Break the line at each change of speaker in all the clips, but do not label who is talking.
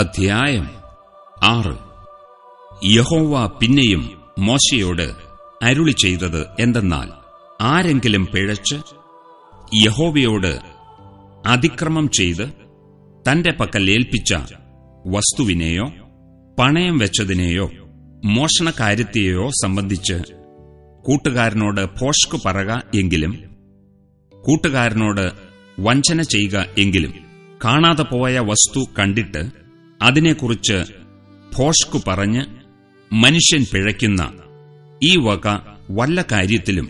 അധ്യായം ആറ്. യഹോവ പിന്നെയും മോശയോട് അരുളി ചെയ്തത് എന്തെന്നാൽ ആരെങ്കിലും പിഴച്ച് യഹോവയോട് അതിക്രമം ചെയ്ത് തന്റെ പക്കൽ ഏൽപ്പിച്ച വസ്തുവിനെയോ പണയം വെച്ചതിനെയോ മോഷണകാര്യത്തെയോ സംബന്ധിച്ച് കൂട്ടുകാരനോട് ഭോഷ്കു പറക എങ്കിലും കൂട്ടുകാരനോട് വഞ്ചന ചെയ്യുക എങ്കിലും കാണാതെ പോയ വസ്തു കണ്ടിട്ട് അതിനെക്കുറിച്ച് ഭോഷ്കു പറഞ്ഞ് മനുഷ്യൻ പിഴയ്ക്കുന്ന ഈ വക വല്ല കാര്യത്തിലും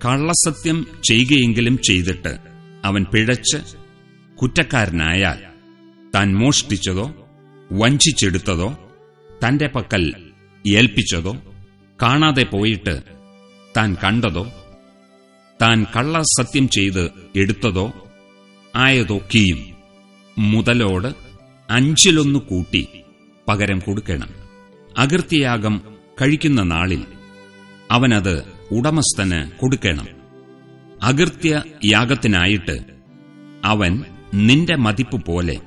കള്ളസത്യം ചെയ്യുകയെങ്കിലും ചെയ്തിട്ട് അവൻ പിഴച്ച് കുറ്റക്കാരനായാൽ താൻ മോഷ്ടിച്ചതോ വഞ്ചിച്ചെടുത്തതോ തന്റെ പക്കൽ ഏൽപ്പിച്ചതോ കാണാതെ പോയിട്ട് താൻ കണ്ടതോ താൻ കള്ളസത്യം ചെയ്ത് എടുത്തതോ ആയതൊക്കെയും മുതലോട് അഞ്ചിലൊന്നു കൂട്ടി പകരം കൊടുക്കണം. അകൃത്യയാഗം കഴിക്കുന്ന നാളിൽ അവനത് ഉടമസ്ഥന് കൊടുക്കണം. അകൃത്യ യാഗത്തിനായിട്ട് അവൻ നിന്റെ മതിപ്പ് പോലെ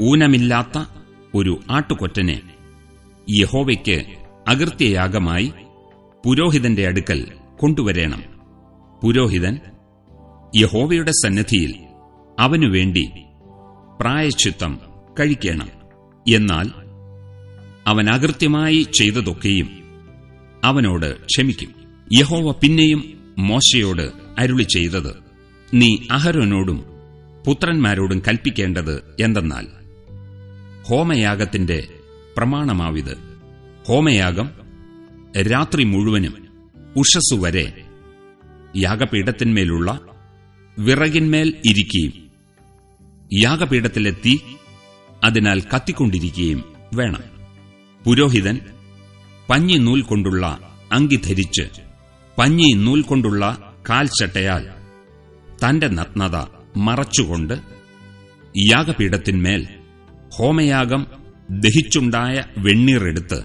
ഊനമില്ലാത്ത ഒരു ആട്ടുകൊറ്റനെ യഹോവയ്ക്ക് അകൃത്യയാഗമായി പുരോഹിതന്റെ അടുക്കൽ കൊണ്ടുവരേണം. പുരോഹിതൻ യഹോവയുടെ സന്നിധിയിൽ അവനുവേണ്ടി പ്രായച്ചിത്തം കഴിക്കണം. എന്നാൽ അവൻ അകൃത്യമായി ചെയ്തതൊക്കെയും അവനോട് ക്ഷമിക്കും. യഹോവ പിന്നെയും മോശയോട് അരുളി ചെയ്തത് നീ അഹരോനോടും പുത്രന്മാരോടും കൽപ്പിക്കേണ്ടത് എന്തെന്നാൽ ഹോമയാഗത്തിന്റെ പ്രമാണമാവിത്. ഹോമയാഗം രാത്രി മുഴുവനും ഉഷസ്സുവരെ യാഗപീഠത്തിന്മേലുള്ള വിറകിന്മേൽ ഇരിക്കുകയും യാഗപീഠത്തിലെ തീ അതിനാൽ കത്തിക്കൊണ്ടിരിക്കുകയും വേണം. പുരോഹിതൻ പഞ്ഞി നൂൽ കൊണ്ടുള്ള അങ്കി ധരിച്ച് പഞ്ഞി നൂൽ കൊണ്ടുള്ള കാൽച്ചട്ടയാൽ തന്റെ നഗ്നത മറച്ചുകൊണ്ട് യാഗപീഠത്തിന്മേൽ ഹോമയാഗം ദഹിച്ചുണ്ടായ വെണ്ണീറെടുത്ത്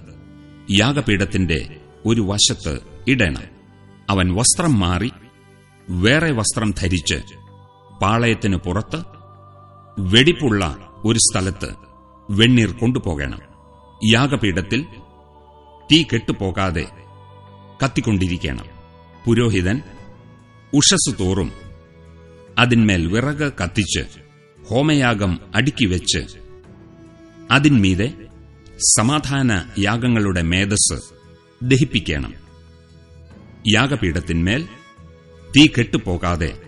യാഗപീഠത്തിന്റെ ഒരു വശത്ത് ഇടണം. അവൻ വസ്ത്രം മാറി വേറെ വസ്ത്രം ധരിച്ച് പാളയത്തിനു പുറത്ത് വെടിപ്പുള്ള ഒരു സ്ഥലത്ത് വെണ്ണീർ കൊണ്ടുപോകണം. യാഗപീഠത്തിൽ തീ കെട്ടുപോകാതെ കത്തിക്കൊണ്ടിരിക്കണം. പുരോഹിതൻ ഉഷസ് തോറും അതിന്മേൽ വിറക് കത്തിച്ച് ഹോമയാഗം അടുക്കിവെച്ച് അതിന്മീതെ സമാധാന യാഗങ്ങളുടെ മേധസ് ദഹിപ്പിക്കണം. യാഗപീഠത്തിന്മേൽ തീ കെട്ടുപോകാതെ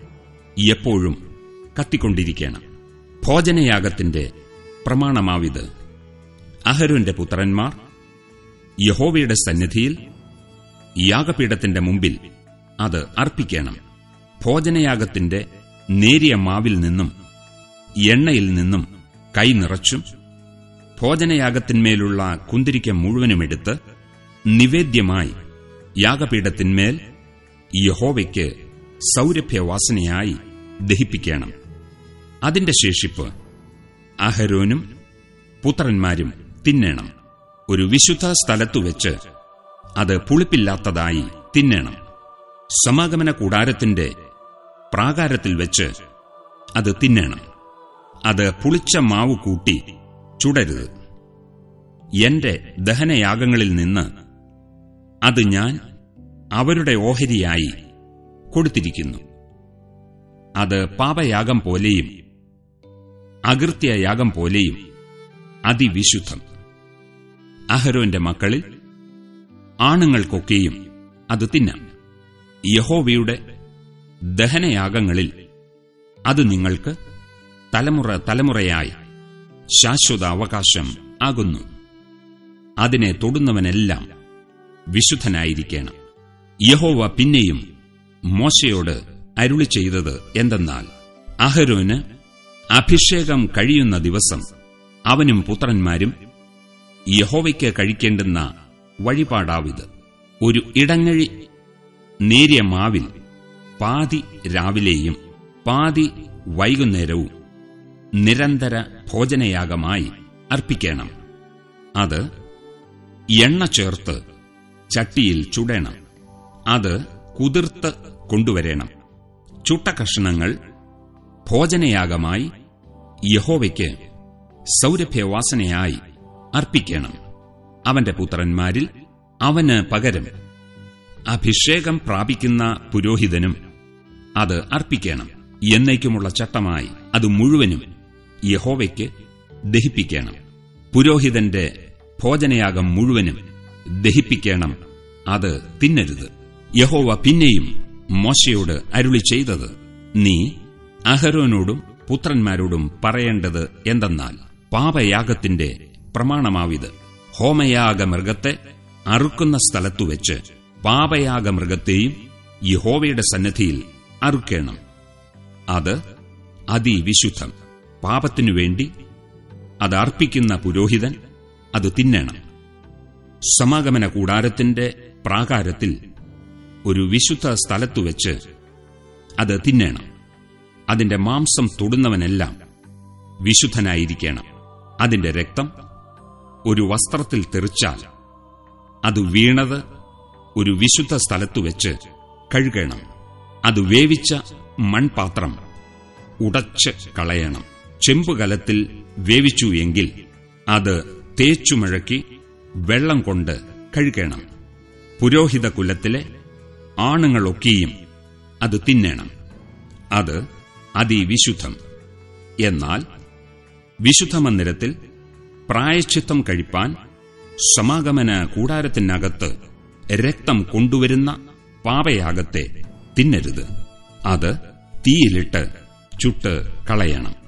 എപ്പോഴും കത്തിക്കൊണ്ടിരിക്കണം. ഭോജനയാഗത്തിന്റെ പ്രമാണമാവിത്. അഹരുന്റെ പുത്രന്മാർ യഹോവയുടെ സന്നിധിയിൽ യാഗപീഠത്തിന്റെ മുമ്പിൽ അത് അർപ്പിക്കണം. ഭോജനയാഗത്തിന്റെ നേരിയ മാവിൽ നിന്നും എണ്ണയിൽ നിന്നും കൈ നിറച്ചും ഭോജനയാഗത്തിന്മേലുള്ള കുന്തിരിക്ക മുഴുവനുമെടുത്ത് നിവേദ്യമായി യാഗപീഠത്തിന്മേൽ യഹോവയ്ക്ക് സൗരഭ്യവാസനയായി ദഹിപ്പിക്കണം. അതിന്റെ ശേഷിപ്പ്. അഹരോനും പുത്രന്മാരും തിന്നേണം. ഒരു വിശുദ്ധ സ്ഥലത്തു വെച്ച് അത് പുളിപ്പില്ലാത്തതായി തിന്നേണം. സമാഗമന കൂടാരത്തിന്റെ പ്രാകാരത്തിൽ വെച്ച് അത് തിന്നേണം. അത് പുളിച്ച മാവ് കൂട്ടി ചുടരുത്. എന്റെ ദഹനയാഗങ്ങളിൽ നിന്ന് അത് ഞാൻ അവരുടെ ഓഹരിയായി കൊടുത്തിരിക്കുന്നു. അത് പാപയാഗം പോലെയും അകൃത്യയാഗം പോലെയും അതിവിശുദ്ധം. അഹരോന്റെ മക്കളിൽ ആണുങ്ങൾക്കൊക്കെയും അത് തിന്നാം. യഹോവയുടെ ദഹനയാഗങ്ങളിൽ അത് നിങ്ങൾക്ക് തലമുറ തലമുറയായി ശാശ്വത അവകാശം ആകുന്നു. അതിനെ തൊടുന്നവനെല്ലാം വിശുദ്ധനായിരിക്കണം. യഹോവ പിന്നെയും മോശയോട് അരുളി ചെയ്തത് എന്തെന്നാൽ അഹരോന് അഭിഷേകം കഴിയുന്ന ദിവസം അവനും പുത്രന്മാരും യഹോവയ്ക്ക് കഴിക്കേണ്ടുന്ന വഴിപാടാവിത്. ഒരു ഇടങ്ങഴി നേരിയ മാവിൽ പാതി രാവിലെയും പാതി വൈകുന്നേരവും നിരന്തര ഭോജനയാഗമായി അർപ്പിക്കണം. അത് എണ്ണ ചേർത്ത് ചട്ടിയിൽ ചുടണം. അത് കുതിർത്ത് കൊണ്ടുവരണം. ചുട്ട കഷണങ്ങൾ ഭോജനയാഗമായി യഹോവയ്ക്ക് സൗരഭ്യവാസനയായി അർപ്പിക്കണം. അവന്റെ പുത്രന്മാരിൽ അവന് പകരം അഭിഷേകം പ്രാപിക്കുന്ന പുരോഹിതനും അത് അർപ്പിക്കണം. എന്നേക്കുമുള്ള ചട്ടമായി അത് മുഴുവനും യഹോവയ്ക്ക് ദഹിപ്പിക്കണം. പുരോഹിതന്റെ ഭോജനയാഗം മുഴുവനും ദഹിപ്പിക്കണം. അത് തിന്നരുത്. യഹോവ പിന്നെയും മോശയോട് അരുളി ചെയ്തത് നീ അഹരോനോടും പുത്രന്മാരോടും പറയേണ്ടത് എന്തെന്നാൽ പാപയാഗത്തിന്റെ പ്രമാണമാവിത്. ഹോമയാഗമൃഗത്തെ അറുക്കുന്ന സ്ഥലത്തുവെച്ച് പാപയാഗമൃഗത്തെയും യഹോവയുടെ സന്നദ്ധിയിൽ അറുക്കേണം. അത് അതിവിശുദ്ധം. പാപത്തിനു വേണ്ടി അത് അർപ്പിക്കുന്ന പുരോഹിതൻ അത് തിന്നേണം. സമാഗമന കൂടാരത്തിന്റെ പ്രാകാരത്തിൽ ഒരു വിശുദ്ധ സ്ഥലത്തുവെച്ച് അത് തിന്നണം. അതിന്റെ മാംസം തൊടുന്നവനെല്ലാം വിശുദ്ധനായിരിക്കണം. അതിന്റെ രക്തം ഒരു വസ്ത്രത്തിൽ തെറിച്ചാൽ അത് വീണത് ഒരു വിശുദ്ധ സ്ഥലത്തുവെച്ച് കഴുകണം. അത് വേവിച്ച മൺപാത്രം ഉടച്ച് കളയണം. ചെമ്പുകലത്തിൽ വേവിച്ചു എങ്കിൽ അത് തേച്ചുമഴക്കി വെള്ളം കൊണ്ട് കഴുകണം. പുരോഹിത കുലത്തിലെ ആണുങ്ങളൊക്കെയും അത് തിന്നണം. അത് അതിവിശുദ്ധം. എന്നാൽ വിശുദ്ധമന്ദിരത്തിൽ പ്രായശ്ചിത്തം കഴിപ്പാൻ സമാഗമന കൂടാരത്തിനകത്ത് രക്തം കൊണ്ടുവരുന്ന പാപയാഗത്തെ തിന്നരുത്. അത് തീയിലിട്ട് ചുട്ട് കളയണം.